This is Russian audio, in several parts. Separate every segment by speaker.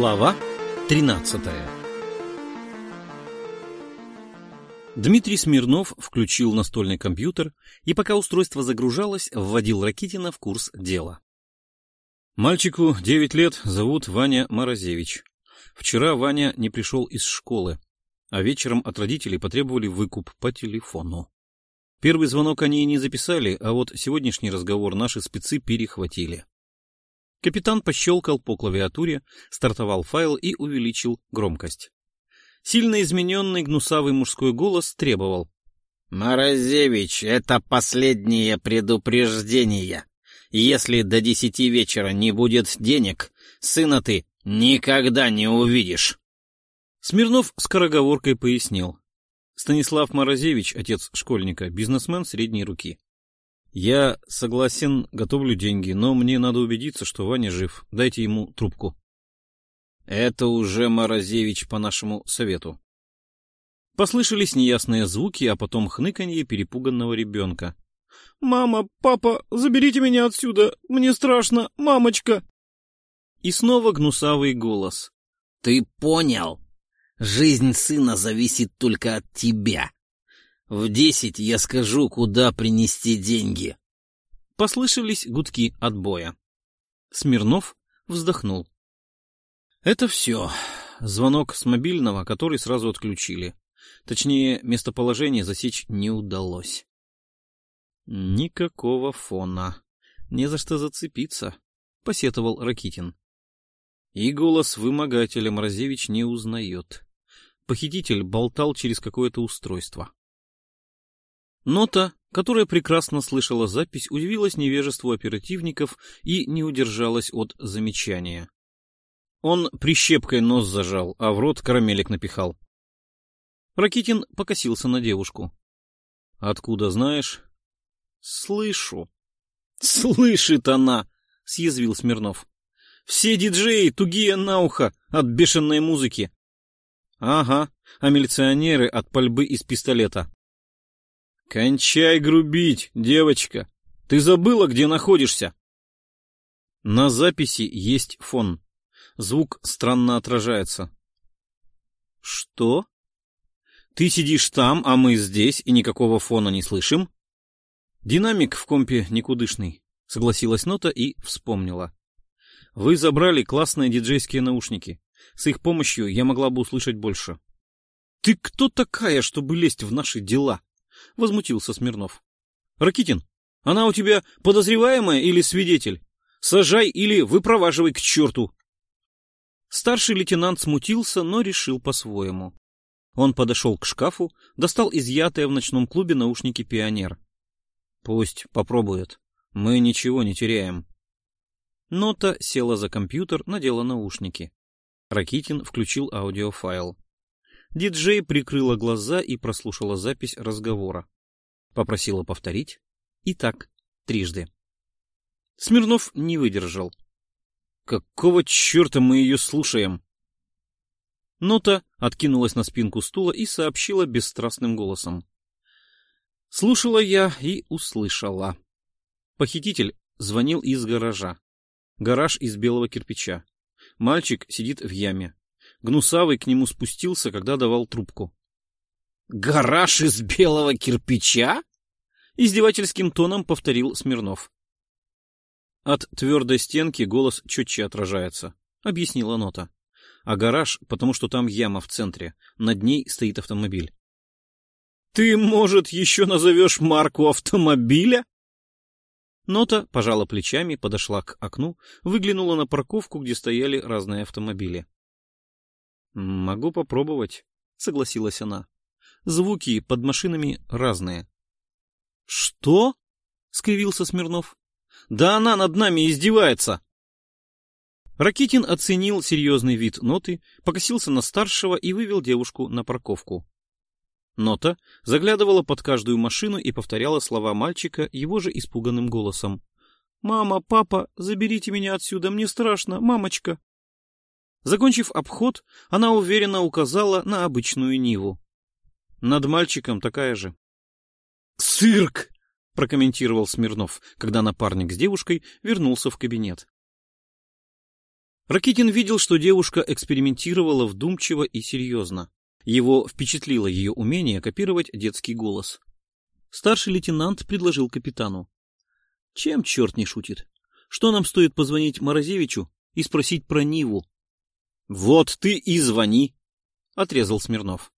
Speaker 1: Глава 13 Дмитрий Смирнов включил настольный компьютер и, пока устройство загружалось, вводил Ракитина в курс дела. Мальчику 9 лет, зовут Ваня Морозевич. Вчера Ваня не пришел из школы, а вечером от родителей потребовали выкуп по телефону. Первый звонок они и не записали, а вот сегодняшний разговор наши спецы перехватили. Капитан пощелкал по клавиатуре, стартовал файл и увеличил громкость. Сильно измененный гнусавый мужской голос требовал.
Speaker 2: «Морозевич, это последнее предупреждение. Если до десяти вечера не будет денег, сына ты никогда не увидишь».
Speaker 1: Смирнов скороговоркой пояснил. Станислав Морозевич, отец школьника, бизнесмен средней руки. Я согласен, готовлю деньги, но мне надо убедиться, что Ваня жив. Дайте ему трубку. Это уже Морозевич по нашему совету. Послышались неясные звуки, а потом хныканье перепуганного ребенка.
Speaker 3: «Мама, папа, заберите меня отсюда! Мне страшно! Мамочка!»
Speaker 1: И снова гнусавый голос.
Speaker 2: «Ты понял? Жизнь сына зависит только от тебя. В десять я скажу, куда принести деньги».
Speaker 1: Послышались гудки отбоя. Смирнов вздохнул. Это все. Звонок с мобильного, который сразу отключили. Точнее, местоположение засечь не удалось. Никакого фона. Не за что зацепиться, — посетовал Ракитин. И голос вымогателя Мразевич не узнает. Похититель болтал через какое-то устройство. Нота, которая прекрасно слышала запись, удивилась невежеству оперативников и не удержалась от замечания. Он прищепкой нос зажал, а в рот карамелек напихал. Ракитин покосился на девушку. — Откуда знаешь? — Слышу. — Слышит она! — съязвил Смирнов. — Все диджеи тугие на ухо от бешеной музыки. — Ага, а милиционеры от пальбы из пистолета. — Кончай грубить, девочка! Ты забыла, где находишься? На записи есть фон. Звук странно отражается. Что? Ты сидишь там, а мы здесь, и никакого фона не слышим? Динамик в компе никудышный, согласилась Нота и вспомнила. Вы забрали классные диджейские наушники. С их помощью я могла бы услышать больше. Ты кто такая, чтобы лезть в наши дела? Возмутился Смирнов. Ракитин, она у тебя подозреваемая или свидетель? Сажай или выпроваживай к черту. Старший лейтенант смутился, но решил по-своему. Он подошел к шкафу, достал изъятые в ночном клубе наушники «Пионер». «Пусть попробует. Мы ничего не теряем». Нота села за компьютер, надела наушники. Ракитин включил аудиофайл. Диджей прикрыла глаза и прослушала запись разговора. Попросила повторить. И так, трижды. Смирнов не выдержал. Какого черта мы ее слушаем? Нота откинулась на спинку стула и сообщила бесстрастным голосом. Слушала я и услышала. Похититель звонил из гаража. Гараж из белого кирпича. Мальчик сидит в яме. Гнусавый к нему спустился, когда давал трубку.
Speaker 2: «Гараж из белого кирпича?»
Speaker 1: Издевательским тоном повторил Смирнов. От твердой стенки голос четче отражается, — объяснила нота. А гараж, потому что там яма в центре, над ней стоит автомобиль. — Ты, может, еще назовешь марку автомобиля? Нота пожала плечами, подошла к окну, выглянула на парковку, где стояли разные автомобили. — Могу попробовать, — согласилась она. Звуки под машинами разные. — Что? — скривился Смирнов. Да она над нами издевается!» Ракитин оценил серьезный вид ноты, покосился на старшего и вывел девушку на парковку. Нота заглядывала под каждую машину и повторяла слова мальчика его же испуганным голосом. «Мама, папа, заберите меня отсюда, мне страшно, мамочка!» Закончив обход, она уверенно указала на обычную Ниву. Над мальчиком такая же. «Цирк!» — прокомментировал Смирнов, когда напарник с девушкой вернулся в кабинет. Ракитин видел, что девушка экспериментировала вдумчиво и серьезно. Его впечатлило ее умение копировать детский голос. Старший лейтенант предложил капитану. Чем черт не шутит? Что нам стоит позвонить Морозевичу и спросить про Ниву? — Вот ты и звони, — отрезал Смирнов.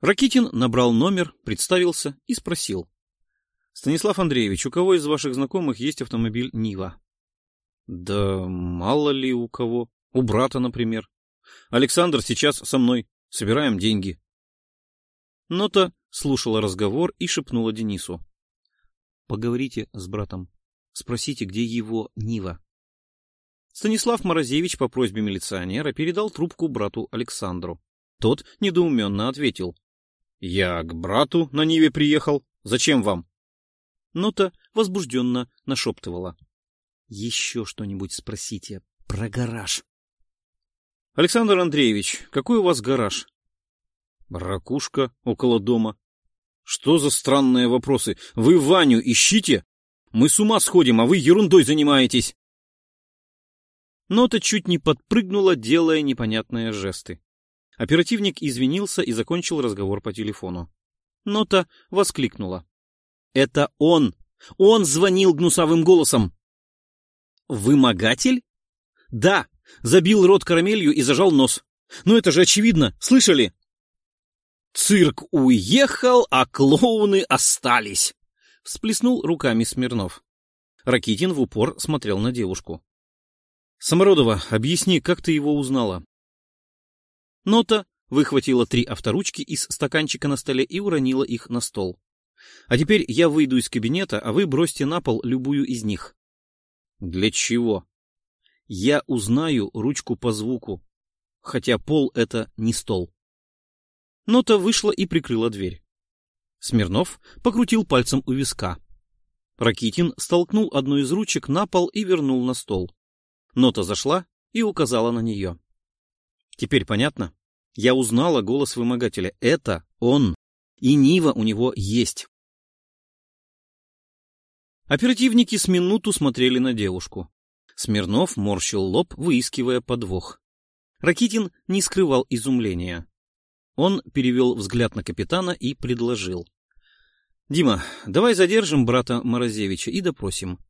Speaker 1: Ракитин набрал номер, представился и спросил. — Станислав Андреевич, у кого из ваших знакомых есть автомобиль Нива? — Да мало ли у кого. У брата, например. Александр сейчас со мной. Собираем деньги. Нота слушала разговор и шепнула Денису. — Поговорите с братом. Спросите, где его Нива. Станислав Морозевич по просьбе милиционера передал трубку брату Александру. Тот недоуменно ответил. — Я к брату на Ниве приехал. Зачем вам? Нота возбужденно нашептывала. — Еще что-нибудь спросите про гараж. — Александр Андреевич, какой у вас гараж? — Ракушка около дома. — Что за странные вопросы? Вы Ваню ищите? Мы с ума сходим, а вы ерундой занимаетесь. Нота чуть не подпрыгнула, делая непонятные жесты. Оперативник извинился и закончил разговор по телефону. Нота воскликнула. — Это он! Он звонил гнусавым голосом! Вымогатель? Да, забил рот карамелью и зажал нос. Но это же очевидно, слышали? Цирк уехал, а клоуны остались. Всплеснул руками Смирнов. Ракитин в упор смотрел на девушку. Самородова, объясни, как ты его узнала? Нота выхватила три авторучки из стаканчика на столе и уронила их на стол. А теперь я выйду из кабинета, а вы бросьте на пол любую из них. Для чего? Я узнаю ручку по звуку, хотя пол — это не стол. Нота вышла и прикрыла дверь. Смирнов покрутил пальцем у виска. Ракитин столкнул одну из ручек на пол и вернул на стол. Нота зашла и указала на нее. Теперь понятно? Я узнала голос вымогателя. Это он. И Нива у него есть. Оперативники с минуту смотрели на девушку. Смирнов морщил лоб, выискивая подвох. Ракитин не скрывал изумления. Он перевел взгляд на капитана и предложил. — Дима, давай задержим брата Морозевича и допросим. —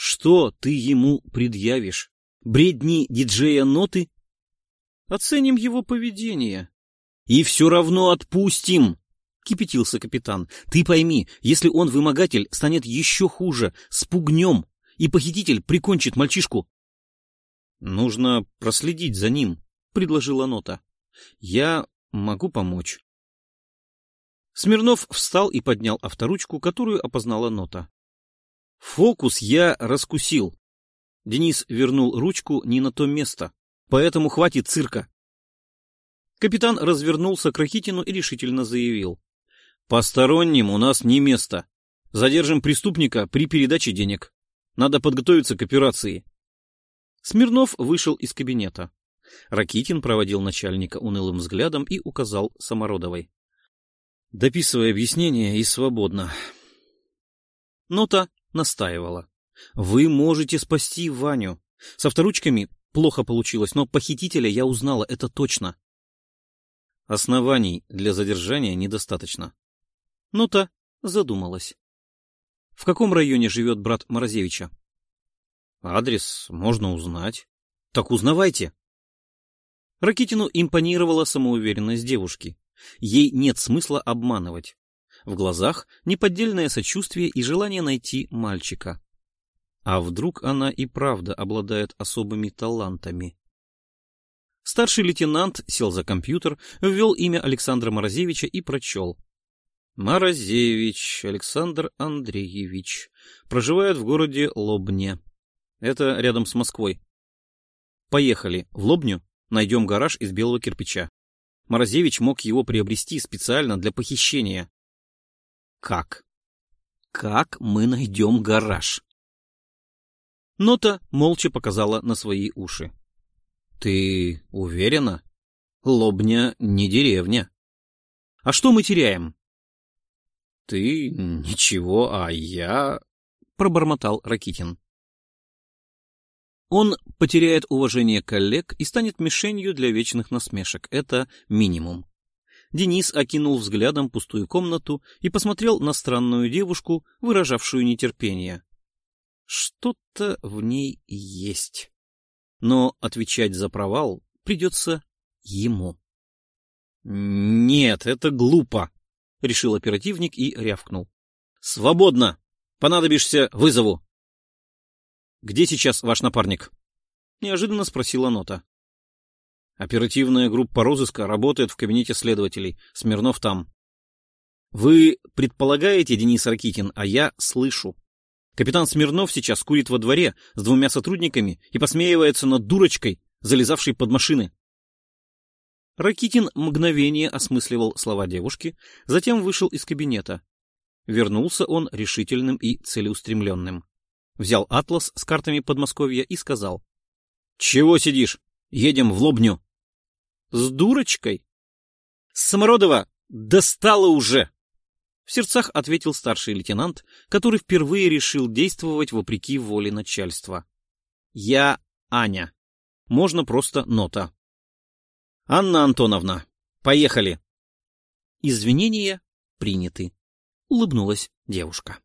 Speaker 1: Что ты ему предъявишь? Бредни диджея ноты? — Оценим его поведение. — И все равно отпустим! кипятился капитан. Ты пойми, если он вымогатель, станет еще хуже, спугнем, и похититель прикончит мальчишку. Нужно проследить за ним, предложила Нота. Я могу помочь. Смирнов встал и поднял авторучку, которую опознала Нота. Фокус я раскусил. Денис вернул ручку не на то место, поэтому хватит цирка. Капитан развернулся к Рахитину и решительно заявил. Посторонним у нас не место. Задержим преступника при передаче денег. Надо подготовиться к операции. Смирнов вышел из кабинета. Ракитин проводил начальника унылым взглядом и указал Самородовой. — Дописывай объяснение и свободно. Нота настаивала. — Вы можете спасти Ваню. С авторучками плохо получилось, но похитителя я узнала, это точно. Оснований для задержания недостаточно. Ну-то задумалась. В каком районе живет брат Морозевича? Адрес можно узнать. Так узнавайте. Ракитину импонировала самоуверенность девушки. Ей нет смысла обманывать. В глазах неподдельное сочувствие и желание найти мальчика. А вдруг она и правда обладает особыми талантами? Старший лейтенант сел за компьютер, ввел имя Александра Морозевича и прочел. Морозевич Александр Андреевич. Проживает в городе Лобне. Это рядом с Москвой. Поехали в Лобню, найдем гараж из белого кирпича. Морозевич мог его приобрести специально для похищения. Как? Как мы найдем гараж? Нота молча показала на свои уши. Ты уверена? Лобня не деревня. А что мы теряем? «Ты ничего, а я...» — пробормотал Ракитин. Он потеряет уважение коллег и станет мишенью для вечных насмешек. Это минимум. Денис окинул взглядом пустую комнату и посмотрел на странную девушку, выражавшую нетерпение. Что-то в ней есть. Но отвечать за провал придется ему. «Нет, это глупо», — решил оперативник и рявкнул. «Свободно! Понадобишься вызову!» «Где сейчас ваш напарник?» — неожиданно спросила Нота. «Оперативная группа розыска работает в кабинете следователей. Смирнов там». «Вы предполагаете, Денис Ракитин, а я слышу. Капитан Смирнов сейчас курит во дворе с двумя сотрудниками и посмеивается над дурочкой, залезавшей под машины. Ракитин мгновение осмысливал слова девушки, затем вышел из кабинета. Вернулся он решительным и целеустремленным. Взял атлас с картами Подмосковья и сказал. — Чего сидишь? Едем в Лобню. — С дурочкой? — Самородова, достало уже! В сердцах ответил старший лейтенант, который впервые решил действовать вопреки воле начальства. — Я Аня. Можно просто нота. «Анна Антоновна, поехали!» Извинения приняты, улыбнулась девушка.